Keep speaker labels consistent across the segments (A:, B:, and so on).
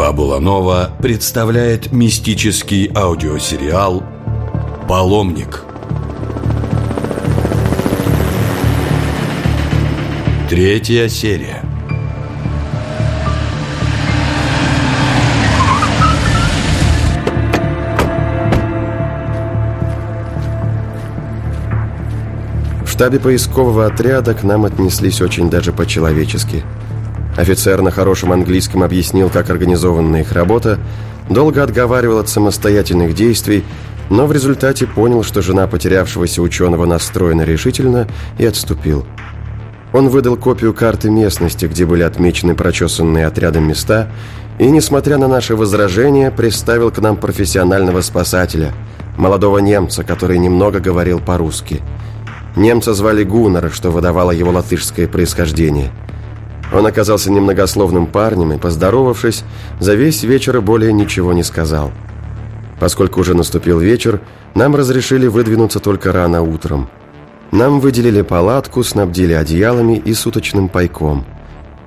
A: Фабула Нова представляет мистический аудиосериал «Паломник». Третья серия.
B: В штабе поискового отряда к нам отнеслись очень даже по-человечески. Офицер на хорошем английском объяснил, как организована их работа, долго отговаривал от самостоятельных действий, но в результате понял, что жена потерявшегося ученого настроена решительно и отступил. Он выдал копию карты местности, где были отмечены прочесанные отрядом места, и, несмотря на наши возражения, представил к нам профессионального спасателя, молодого немца, который немного говорил по-русски. Немца звали Гуннер, что выдавало его латышское происхождение. Он оказался немногословным парнем и, поздоровавшись, за весь вечер более ничего не сказал. Поскольку уже наступил вечер, нам разрешили выдвинуться только рано утром. Нам выделили палатку, снабдили одеялами и суточным пайком.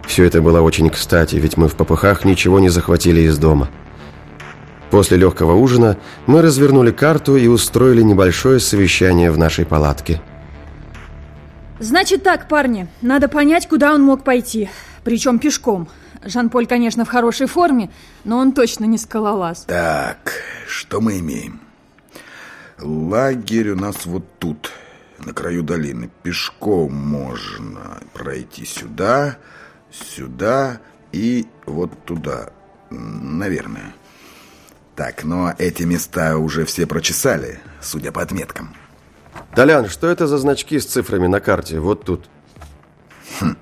B: Все это было очень кстати, ведь мы в попыхах ничего не захватили из дома. После легкого ужина мы развернули карту и устроили небольшое совещание в нашей палатке.
C: Значит так, парни, надо понять, куда он мог пойти. Причем пешком. Жан-Поль, конечно, в хорошей форме, но он точно не скалолаз.
D: Так, что мы имеем? Лагерь у нас вот тут, на краю долины. Пешком можно пройти сюда, сюда и вот туда. Наверное. Так, но эти места уже все прочесали, судя по отметкам.
B: Толян, что это за значки с цифрами на карте? Вот тут.
D: Хм.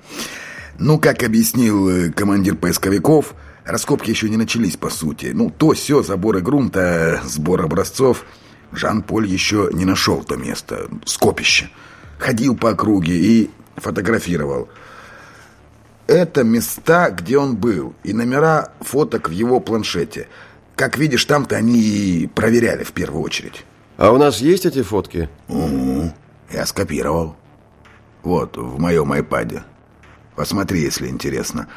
D: Ну, как объяснил э, командир поисковиков, раскопки еще не начались, по сути. Ну, то все заборы грунта, сбор образцов. Жан-Поль еще не нашел то место, скопище. Ходил по округе и фотографировал. Это места, где он был, и номера фоток в его планшете. Как видишь, там-то они и проверяли в первую очередь.
B: А у нас есть эти фотки?
D: Угу, я скопировал. Вот, в моем айпаде. Посмотри, если интересно.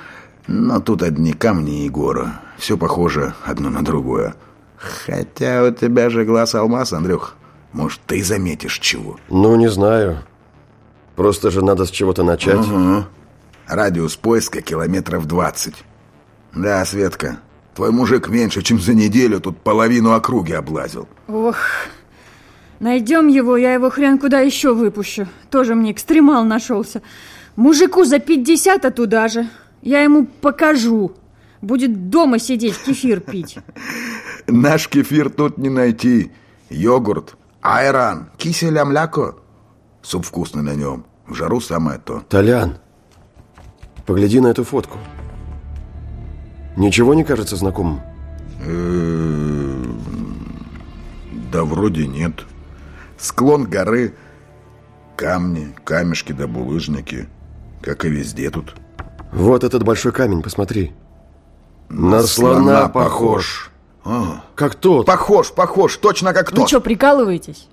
D: Но тут одни камни и горы. Все похоже одно на другое. Хотя у тебя же глаз алмаз, Андрюх. Может, ты заметишь чего?
B: Ну, не знаю. Просто же надо с чего-то начать.
D: Угу. Радиус поиска километров 20. Да, Светка, твой мужик меньше, чем за неделю тут половину округи облазил.
C: Ох, найдем его, я его хрен куда еще выпущу. Тоже мне экстремал нашелся. Мужику за 50, а туда же. Я ему покажу. Будет дома сидеть, кефир пить.
D: Наш кефир тут не найти. Йогурт, айран, кисель амляко. Суп вкусный на нем. В жару самое то.
B: Толян, погляди на эту фотку. Ничего не кажется знакомым?
D: Да вроде нет. Склон горы, камни, камешки да булыжники. Как и везде тут.
B: Вот этот большой камень, посмотри.
D: На, слона, похож.
B: А, как тот.
D: Похож, похож, точно как
C: Вы
D: тот.
C: что, прикалываетесь?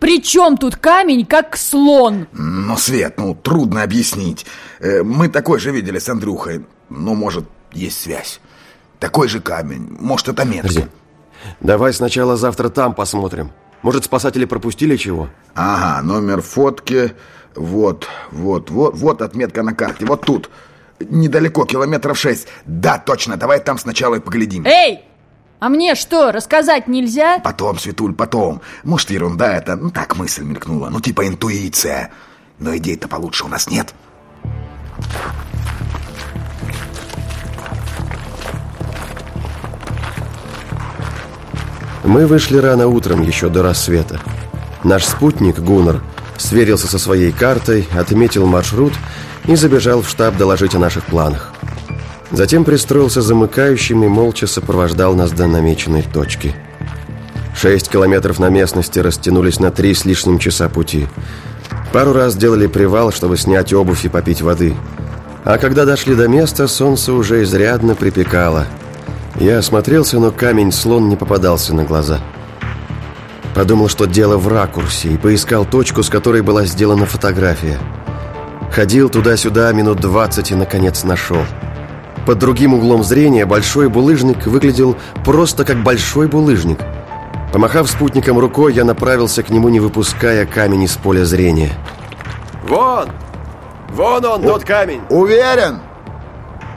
C: При чем тут камень, как слон?
D: Ну, Свет, ну, трудно объяснить. Э, Мы такой же видели с Андрюхой. Ну, может, есть связь. Такой же камень. Может, это метка.
B: Подожди. Давай сначала завтра там посмотрим. Может, спасатели пропустили чего?
D: Ага, номер фотки. Вот, вот, вот, вот отметка на карте. Вот тут. Недалеко, километров шесть. Да, точно, давай там сначала и поглядим.
C: Эй! А мне что, рассказать нельзя?
D: Потом, Светуль, потом. Может, ерунда это, ну так мысль мелькнула. Ну, типа интуиция. Но идей-то получше у нас нет.
B: Мы вышли рано утром, еще до рассвета. Наш спутник, Гуннер, сверился со своей картой, отметил маршрут и забежал в штаб доложить о наших планах. Затем пристроился замыкающим и молча сопровождал нас до намеченной точки. Шесть километров на местности растянулись на три с лишним часа пути. Пару раз делали привал, чтобы снять обувь и попить воды. А когда дошли до места, солнце уже изрядно припекало. Я осмотрелся, но камень-слон не попадался на глаза. Подумал, что дело в ракурсе, и поискал точку, с которой была сделана фотография. Ходил туда-сюда минут двадцать и, наконец, нашел. Под другим углом зрения большой булыжник выглядел просто как большой булыжник. Помахав спутником рукой, я направился к нему, не выпуская камень из поля зрения. «Вон! Вон он, тот камень!»
D: Уверен?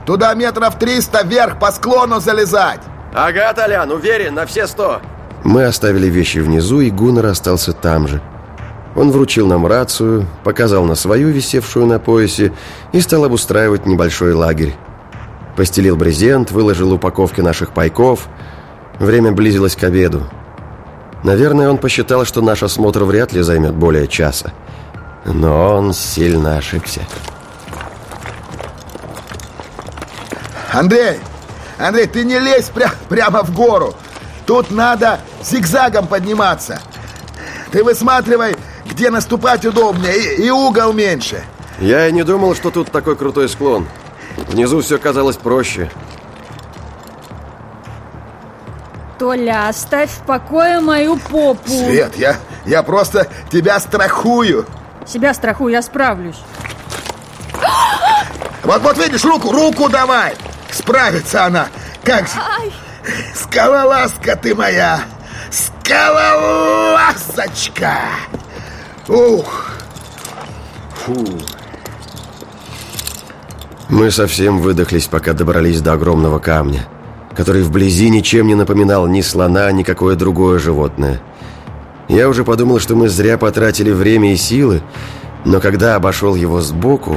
D: Туда метров триста вверх по склону залезать.
B: «Ага, Толян, уверен, на все сто!» Мы оставили вещи внизу, и Гуннер остался там же. Он вручил нам рацию, показал на свою, висевшую на поясе, и стал обустраивать небольшой лагерь. Постелил брезент, выложил упаковки наших пайков. Время близилось к обеду. Наверное, он посчитал, что наш осмотр вряд ли займет более часа. Но он сильно ошибся.
D: Андрей, Андрей, ты не лезь пря прямо в гору. Тут надо зигзагом подниматься. Ты высматривай, где наступать удобнее и, и угол меньше.
B: Я и не думал, что тут такой крутой склон. Внизу все казалось проще.
C: Толя, оставь в покое мою попу.
D: Свет, я, я просто тебя страхую.
C: Себя страхую, я справлюсь.
D: Вот, вот видишь, руку, руку давай. Справится она. Как же?
C: Ай,
D: Скалолазка ты моя. Скалолазочка. Ух. Фу.
B: Мы совсем выдохлись, пока добрались до огромного камня, который вблизи ничем не напоминал ни слона, ни какое другое животное. Я уже подумал, что мы зря потратили время и силы, но когда обошел его сбоку,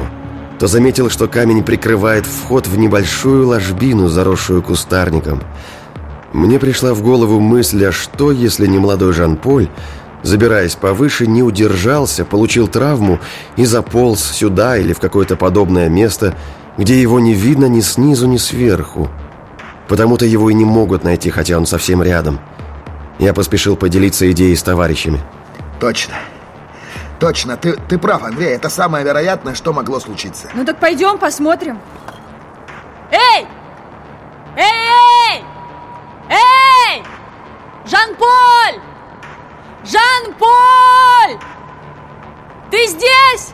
B: то заметил, что камень прикрывает вход в небольшую ложбину, заросшую кустарником. Мне пришла в голову мысль, а что, если не молодой Жан-Поль, забираясь повыше, не удержался, получил травму и заполз сюда или в какое-то подобное место, где его не видно ни снизу, ни сверху. Потому-то его и не могут найти, хотя он совсем рядом. Я поспешил поделиться идеей с товарищами.
D: Точно. Точно, ты, ты прав, Андрей. Это самое вероятное, что могло случиться.
C: ну так пойдем посмотрим. Эй! Эй! Эй! Жан-Поль! Жан-Поль! Ты здесь?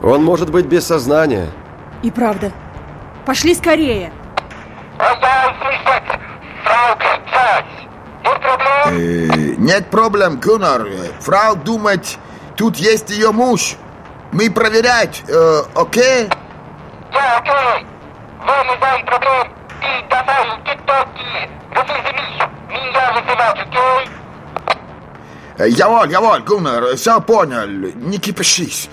B: Он может быть без сознания.
C: И правда. Пошли скорее.
D: Э, нет проблем, Гуннар. Э, Фрау думает, тут есть ее муж. Мы проверять, э, окей?
E: Ja, okej. Var med dig problem. I dafai TikToki. Разумеется, меня вызывать, окей?
D: Яволь, яволь, Гуннар, все понял. Не кипишись.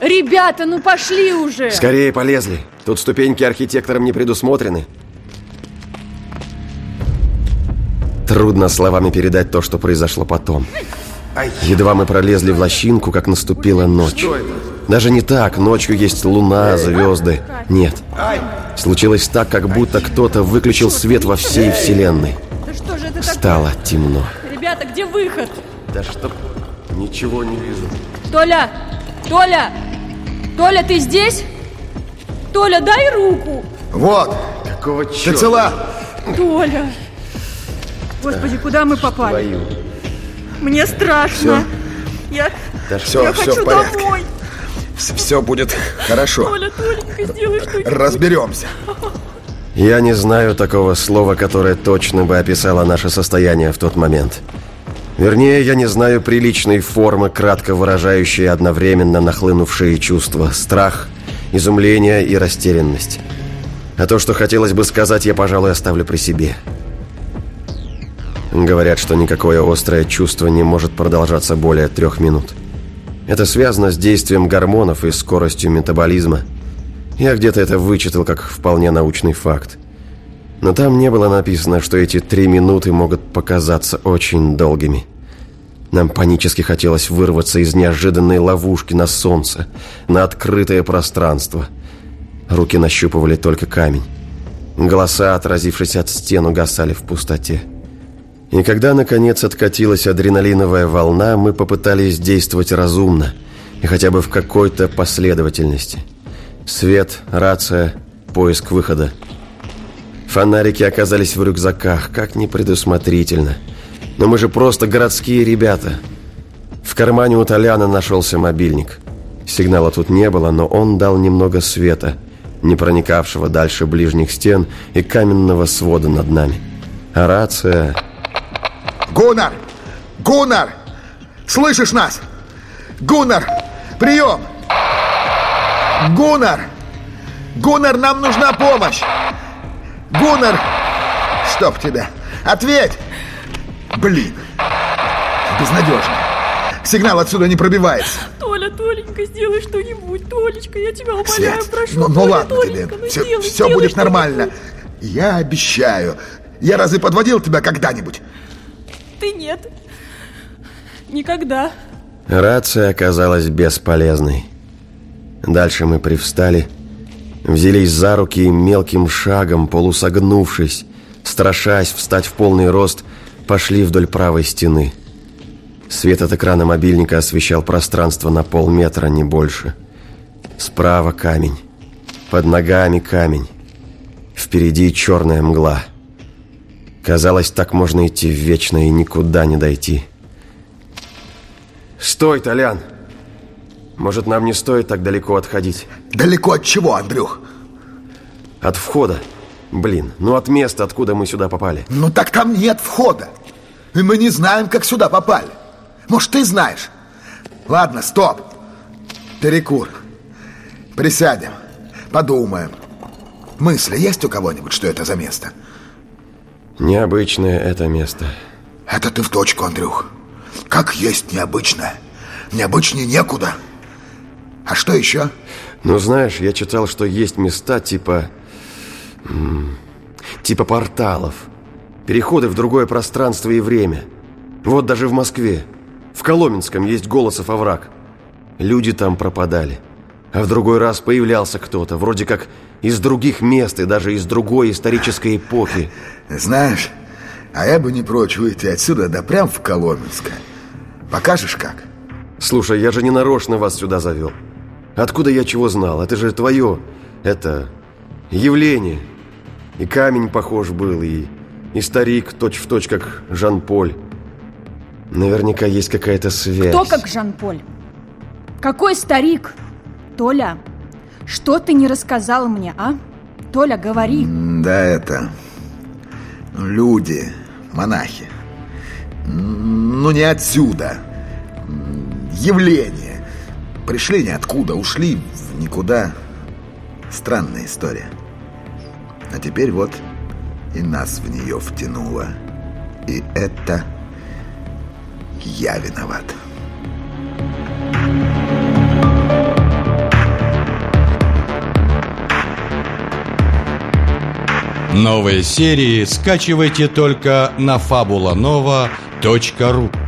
C: Ребята, ну пошли уже.
B: Скорее полезли. Тут ступеньки архитектором не предусмотрены. Трудно словами передать то, что произошло потом. Едва мы пролезли в лощинку, как наступила ночь. Даже не так, ночью есть луна, звезды. Нет. Случилось так, как будто кто-то выключил свет во всей вселенной.
C: Да что же это
B: Стало темно.
C: Ребята, где выход?
B: Да что... Ничего не вижу.
C: Толя! Толя! Толя, ты здесь? Толя, дай руку!
D: Вот,
B: Какого
D: ты
B: черта?
D: цела?
C: Толя! Господи, куда мы попали?
B: Твою.
C: Мне страшно. Я,
B: Да
D: Всё,
C: я
D: всё
C: хочу
D: в порядке.
C: домой.
D: Все будет хорошо.
C: Толя, Толенька, сделай что-нибудь.
D: Разберемся.
B: Я не знаю такого слова, которое точно бы описало наше состояние в тот момент. Вернее, я не знаю приличной формы, кратко выражающей одновременно нахлынувшие чувства страх, изумление и растерянность. А то, что хотелось бы сказать, я, пожалуй, оставлю при себе. Говорят, что никакое острое чувство не может продолжаться более трех минут. Это связано с действием гормонов и скоростью метаболизма. Я где-то это вычитал как вполне научный факт. Но там не было написано, что эти три минуты могут показаться очень долгими. Нам панически хотелось вырваться из неожиданной ловушки на солнце, на открытое пространство. Руки нащупывали только камень. Голоса, отразившись от стен, угасали в пустоте. И когда, наконец, откатилась адреналиновая волна, мы попытались действовать разумно и хотя бы в какой-то последовательности. Свет, рация, поиск выхода. Фонарики оказались в рюкзаках, как непредусмотрительно. Но мы же просто городские ребята. В кармане у Толяна нашелся мобильник. Сигнала тут не было, но он дал немного света, не проникавшего дальше ближних стен и каменного свода над нами. А рация...
D: Гуннар! Гуннар! Слышишь нас? Гуннар! Прием! Гуннар! Гуннар, нам нужна помощь! Гуннар! Чтоб тебя! Ответь! Блин! Безнадежно. Сигнал отсюда не пробивается.
C: Толя, Толенька, сделай что-нибудь. Толечка, я тебя умоляю,
D: Свет,
C: прошу.
D: ну, ну
C: Толя,
D: ладно
C: Толенька,
D: тебе.
C: ну
D: все
C: сделай,
D: все
C: сделай
D: будет нормально. Я обещаю. Я разве подводил тебя когда-нибудь?
C: Ты нет. Никогда.
B: Рация оказалась бесполезной. Дальше мы привстали, взялись за руки и мелким шагом, полусогнувшись, страшась встать в полный рост, пошли вдоль правой стены. Свет от экрана мобильника освещал пространство на полметра, не больше. Справа камень, под ногами камень, впереди черная мгла. Казалось, так можно идти вечно и никуда не дойти. «Стой, Толян! Может, нам не стоит так далеко отходить?»
D: Далеко от чего, Андрюх?
B: От входа. Блин, ну от места, откуда мы сюда попали.
D: Ну так там нет входа. И мы не знаем, как сюда попали. Может, ты знаешь? Ладно, стоп. Перекур. Присядем. Подумаем. Мысли есть у кого-нибудь, что это за место?
B: Необычное это место.
D: Это ты в точку, Андрюх. Как есть необычное. Необычнее некуда. А что еще?
B: Ну, знаешь, я читал, что есть места типа... Типа порталов. Переходы в другое пространство и время. Вот даже в Москве. В Коломенском есть Голосов овраг. Люди там пропадали. А в другой раз появлялся кто-то, вроде как из других мест и даже из другой исторической эпохи.
D: Знаешь, а я бы не прочь выйти отсюда, да прям в Коломенское. Покажешь как?
B: Слушай, я же не нарочно вас сюда завел. Откуда я чего знал? Это же твое, это, явление. И камень похож был, и, и старик точь-в-точь, как Жан-Поль. Наверняка есть какая-то связь.
C: Кто как Жан-Поль? Какой старик? Толя, что ты не рассказал мне, а? Толя, говори.
D: Да это... Люди, монахи. Ну, не отсюда. Явление. Пришли ниоткуда, ушли в никуда. Странная история. А теперь вот и нас в нее втянуло. И это я виноват.
A: Новые серии скачивайте только на fabulanova.ru